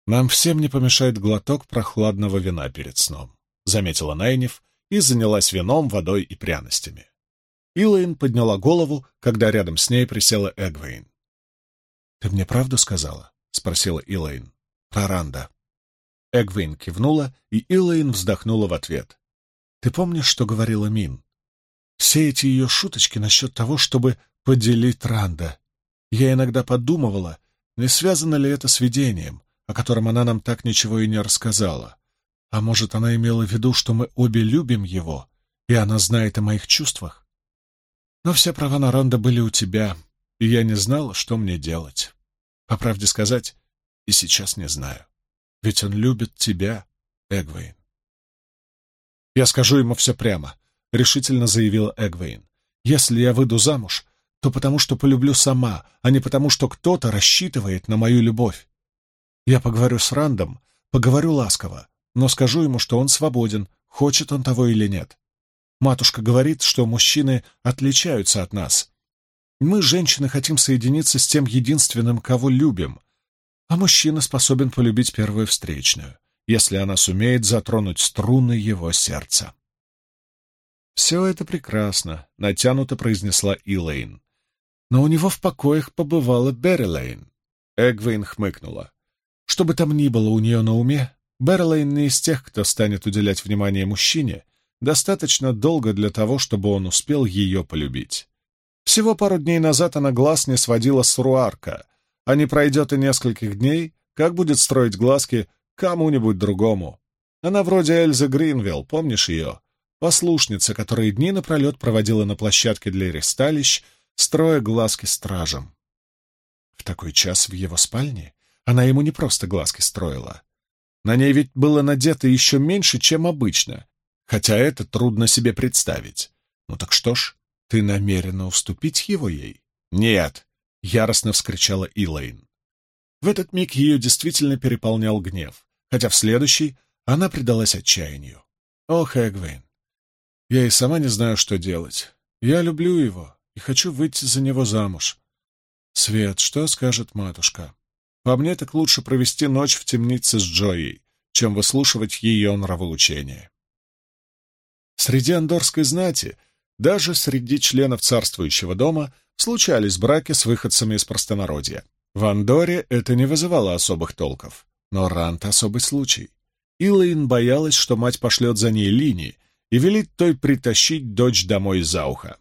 «Нам всем не помешает глоток прохладного вина перед сном», — заметила Найнев и занялась вином, водой и пряностями. Илайн подняла голову, когда рядом с ней присела Эгвейн. «Ты мне правду сказала?» — спросила Илайн. «Про Ранда». Эгвейн кивнула, и Илайн вздохнула в ответ. «Ты помнишь, что говорила Мин? Все эти ее шуточки насчет того, чтобы поделить Ранда. Я иногда подумывала, не связано ли это с видением, о котором она нам так ничего и не рассказала. А может, она имела в виду, что мы обе любим его, и она знает о моих чувствах? Но все права на Ранда были у тебя, и я не знала, что мне делать. По правде сказать, и сейчас не знаю. Ведь он любит тебя, Эгвейн. «Я скажу ему все прямо», — решительно заявила Эгвейн. «Если я выйду замуж, то потому что полюблю сама, а не потому что кто-то рассчитывает на мою любовь. Я поговорю с Рандом, поговорю ласково, но скажу ему, что он свободен, хочет он того или нет. Матушка говорит, что мужчины отличаются от нас. Мы, женщины, хотим соединиться с тем единственным, кого любим, а мужчина способен полюбить первую встречную, если она сумеет затронуть струны его сердца. «Все это прекрасно», — натянуто произнесла Илэйн. «Но у него в покоях побывала Беррилейн». Эгвейн хмыкнула. Что бы там ни было у нее на уме, Беррилейн не из тех, кто станет уделять внимание мужчине, достаточно долго для того, чтобы он успел ее полюбить. Всего пару дней назад она глаз не сводила с Руарка, а не пройдет и нескольких дней, как будет строить глазки кому-нибудь другому. Она вроде Эльзы Гринвилл, помнишь ее? Послушница, которая дни напролет проводила на площадке для ресталищ, строя глазки стражам. В такой час в его спальне она ему не просто глазки строила. На ней ведь было надето еще меньше, чем обычно, хотя это трудно себе представить. Ну так что ж, ты намерена уступить его ей? Нет, яростно вскричала Илэйн. В этот миг ее действительно переполнял гнев, хотя в следующий она предалась отчаянию. Ох, Эгвейн, я и сама не знаю, что делать. Я люблю его и хочу выйти за него замуж. Свет, что скажет матушка? По мне так лучше провести ночь в темнице с Джоей, чем выслушивать ее нравоучения. Среди андорской знати, даже среди членов царствующего дома, случались браки с выходцами из простонародья. В Андоре это не вызывало особых толков, но Рант — особый случай. Илайн боялась, что мать пошлет за ней линии, и велит той притащить дочь домой за ухо.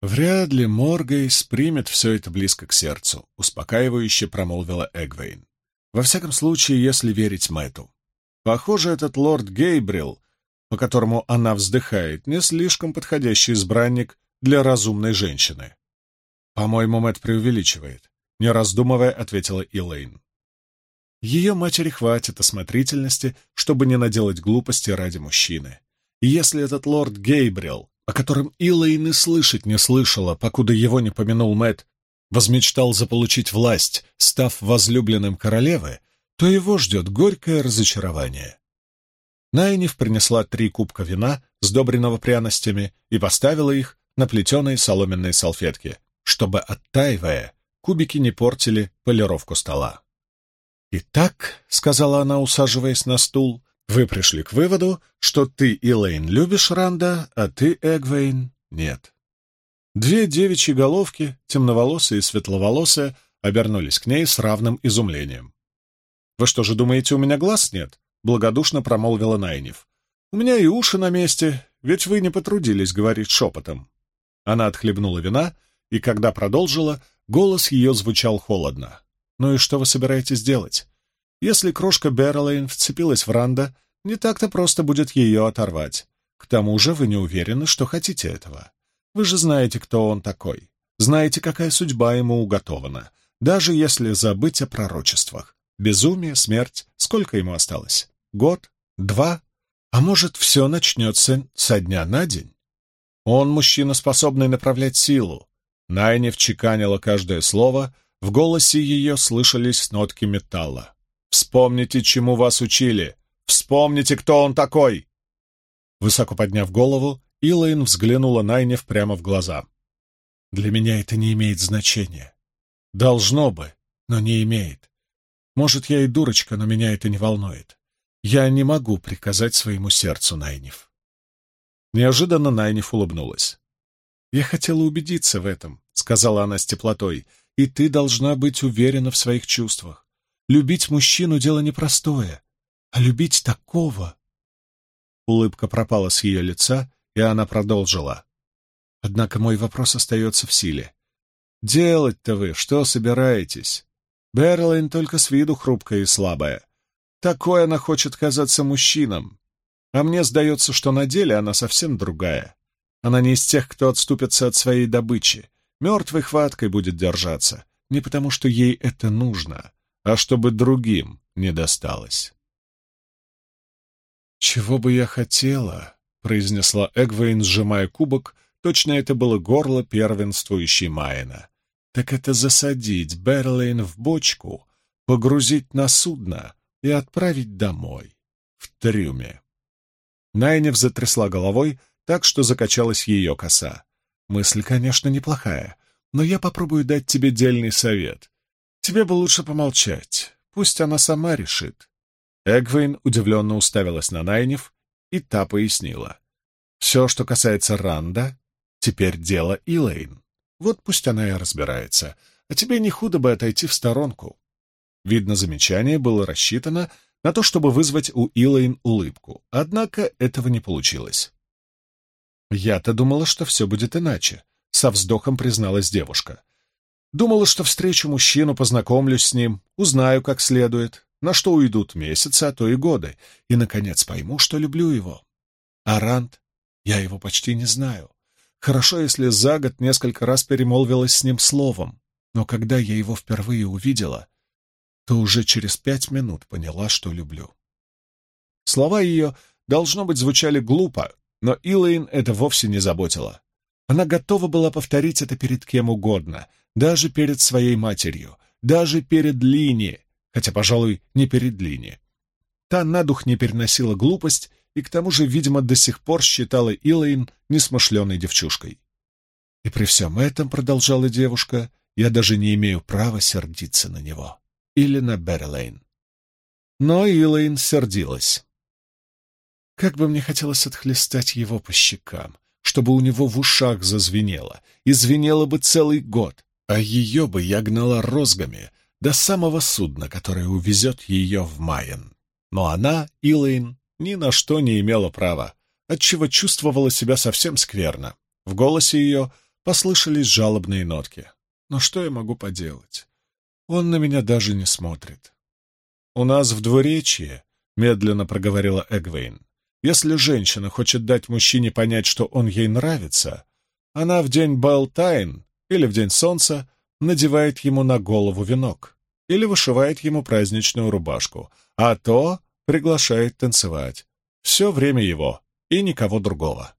«Вряд ли Моргейс примет все это близко к сердцу», — успокаивающе промолвила Эгвейн. «Во всяком случае, если верить Мэту. Похоже, этот лорд Гейбрил, по которому она вздыхает, не слишком подходящий избранник для разумной женщины». «По-моему, Мэтт преувеличивает», — не раздумывая, ответила Илэйн. Ее матери хватит осмотрительности, чтобы не наделать глупости ради мужчины. И если этот лорд Гейбрил о котором Илэйн и слышать не слышала, покуда его не помянул Мэт, возмечтал заполучить власть, став возлюбленным королевы, то его ждет горькое разочарование. Найниф принесла три кубка вина, сдобренного пряностями, и поставила их на плетеные соломенные салфетки, чтобы, оттаивая, кубики не портили полировку стола. «Итак», — сказала она, усаживаясь на стул, вы пришли к выводу, что ты, Илэйн, любишь Ранда, а ты, Эгвейн, нет. Две девичьи головки, темноволосые и светловолосые, обернулись к ней с равным изумлением. «Вы что же думаете, у меня глаз нет?» — благодушно промолвила Найнев. «У меня и уши на месте, ведь вы не потрудились говорить шепотом». Она отхлебнула вина, и когда продолжила, голос ее звучал холодно. «Ну и что вы собираетесь делать? Если крошка Берлейн вцепилась в Ранда, не так-то просто будет ее оторвать. К тому же вы не уверены, что хотите этого. Вы же знаете, кто он такой. Знаете, какая судьба ему уготована. Даже если забыть о пророчествах. Безумие, смерть, сколько ему осталось? Год? Два? А может, все начнется со дня на день? Он мужчина, способный направлять силу. Найнев чеканила каждое слово, в голосе ее слышались нотки металла. Вспомните, чему вас учили. Вспомните, кто он такой!» Высоко подняв голову, Илайн взглянула Найнев прямо в глаза. «Для меня это не имеет значения. Должно бы, но не имеет. Может, я и дурочка, но меня это не волнует. Я не могу приказать своему сердцу, Найнев». Неожиданно Найнев улыбнулась. «Я хотела убедиться в этом», — сказала она с теплотой, — «и ты должна быть уверена в своих чувствах. Любить мужчину — дело непростое, а любить такого... Улыбка пропала с ее лица, и она продолжила. Однако мой вопрос остается в силе. Делать-то вы что собираетесь? Берлин только с виду хрупкая и слабая. Такой она хочет казаться мужчином. А мне сдается, что на деле она совсем другая. Она не из тех, кто отступится от своей добычи. Мертвой хваткой будет держаться. Не потому, что ей это нужно, а чтобы другим не досталось. «Чего бы я хотела?» — произнесла Эгвейн, сжимая кубок, точно это было горло первенствующей Майена. «Так это засадить Берлейн в бочку, погрузить на судно и отправить домой, в трюме». Найнев затрясла головой, так что закачалась ее коса. «Мысль, конечно, неплохая, но я попробую дать тебе дельный совет. Тебе бы лучше помолчать. Пусть она сама решит. Эгвейн удивленно уставилась на Найнев, и та пояснила. Все, что касается Ранда, теперь дело Илэйн. Вот пусть она и разбирается. А тебе не худо бы отойти в сторонку. Видно, замечание было рассчитано на то, чтобы вызвать у Илэйн улыбку. Однако этого не получилось. «Я-то думала, что все будет иначе», — со вздохом призналась девушка. Думала, что встречу мужчину, познакомлюсь с ним, узнаю как следует, на что уйдут месяцы, а то и годы, и, наконец, пойму, что люблю его. А Рант, я его почти не знаю. Хорошо, если за год несколько раз перемолвилась с ним словом, но когда я его впервые увидела, то уже через пять минут поняла, что люблю. Слова ее, должно быть, звучали глупо, но Илэйн это вовсе не заботило. Она готова была повторить это перед кем угодно — даже перед своей матерью, даже перед Лини, хотя, пожалуй, не перед Лини. Та на дух не переносила глупость и к тому же, видимо, до сих пор считала Илэйн несмышленой девчушкой. И при всем этом, продолжала девушка, я даже не имею права сердиться на него. Или на Берлейн. Но Илэйн сердилась. Как бы мне хотелось отхлестать его по щекам, чтобы у него в ушах зазвенело, и звенело бы целый год, а ее бы я гнала розгами до самого судна, которое увезет ее в Майен. Но она, Илэйн, ни на что не имела права, отчего чувствовала себя совсем скверно. В голосе ее послышались жалобные нотки. Но что я могу поделать? Он на меня даже не смотрит. «У нас в двуречье», — медленно проговорила Эгвейн, «если женщина хочет дать мужчине понять, что он ей нравится, она в день Балтайн или в день солнца надевает ему на голову венок или вышивает ему праздничную рубашку, а то приглашает танцевать. Все время его и никого другого.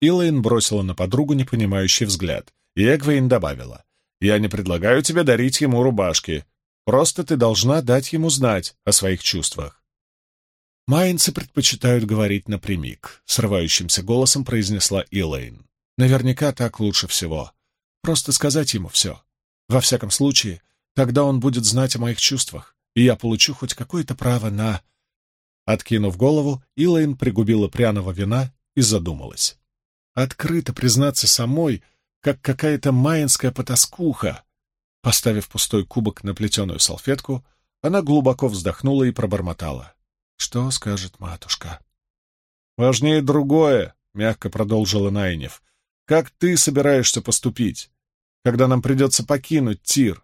Илэйн бросила на подругу непонимающий взгляд, и Эгвейн добавила, «Я не предлагаю тебе дарить ему рубашки. Просто ты должна дать ему знать о своих чувствах». «Майнцы предпочитают говорить напрямик», — срывающимся голосом произнесла Илэйн. «Наверняка так лучше всего. Просто сказать ему все. Во всяком случае, тогда он будет знать о моих чувствах, и я получу хоть какое-то право на...» Откинув голову, Илэйн пригубила пряного вина и задумалась. Открыто признаться самой, как какая-то майнская потаскуха. Поставив пустой кубок на плетеную салфетку, она глубоко вздохнула и пробормотала. «Что скажет матушка?» «Важнее другое», — мягко продолжила Найнев. «Как ты собираешься поступить, когда нам придется покинуть Тир?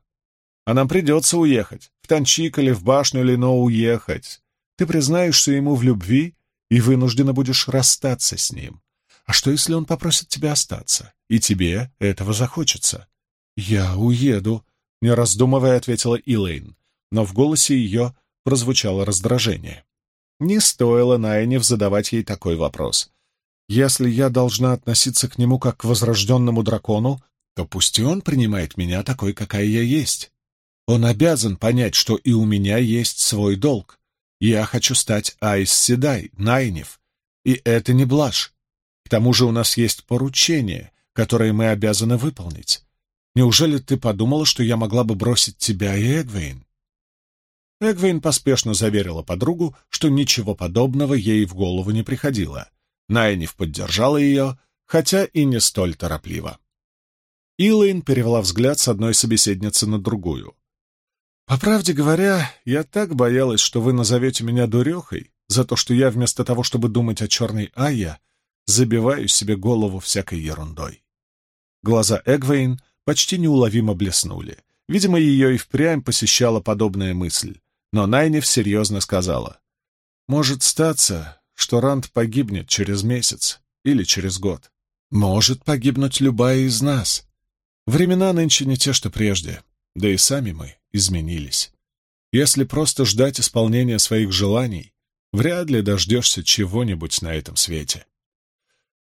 А нам придется уехать, в Танчик или в башню Лино уехать. Ты признаешься ему в любви и вынуждена будешь расстаться с ним. А что, если он попросит тебя остаться, и тебе этого захочется? «Я уеду», — не раздумывая ответила Илэйн, но в голосе ее прозвучало раздражение. Не стоило Найнев задавать ей такой вопрос. «Если я должна относиться к нему как к возрожденному дракону, то пусть и он принимает меня такой, какая я есть. Он обязан понять, что и у меня есть свой долг, я хочу стать Айс Седай, Найнев. И это не блажь. К тому же у нас есть поручение, которое мы обязаны выполнить. Неужели ты подумала, что я могла бы бросить тебя и Эгвейн?» Эгвейн поспешно заверила подругу, что ничего подобного ей в голову не приходило. Найнев поддержала ее, хотя и не столь торопливо. Илэйн перевела взгляд с одной собеседницы на другую. По правде говоря, я так боялась, что вы назовете меня дурехой за то, что я вместо того, чтобы думать о черной Айя, забиваю себе голову всякой ерундой. Глаза Эгвейн почти неуловимо блеснули. Видимо, ее и впрямь посещала подобная мысль. Но Найнев серьезно сказала. «Может статься, что Ранд погибнет через месяц или через год. Может погибнуть любая из нас. Времена нынче не те, что прежде, да и сами мы изменились. Если просто ждать исполнения своих желаний, вряд ли дождешься чего-нибудь на этом свете.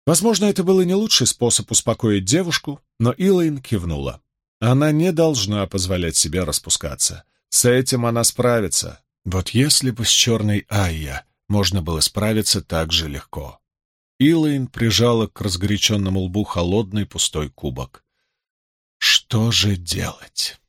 Возможно, это был и не лучший способ успокоить девушку, но Илайн кивнула. Она не должна позволять себе распускаться. С этим она справится. Вот если бы с черной Айя можно было справиться так же легко. Илайн прижала к разгоряченному лбу холодный пустой кубок. Что же делать?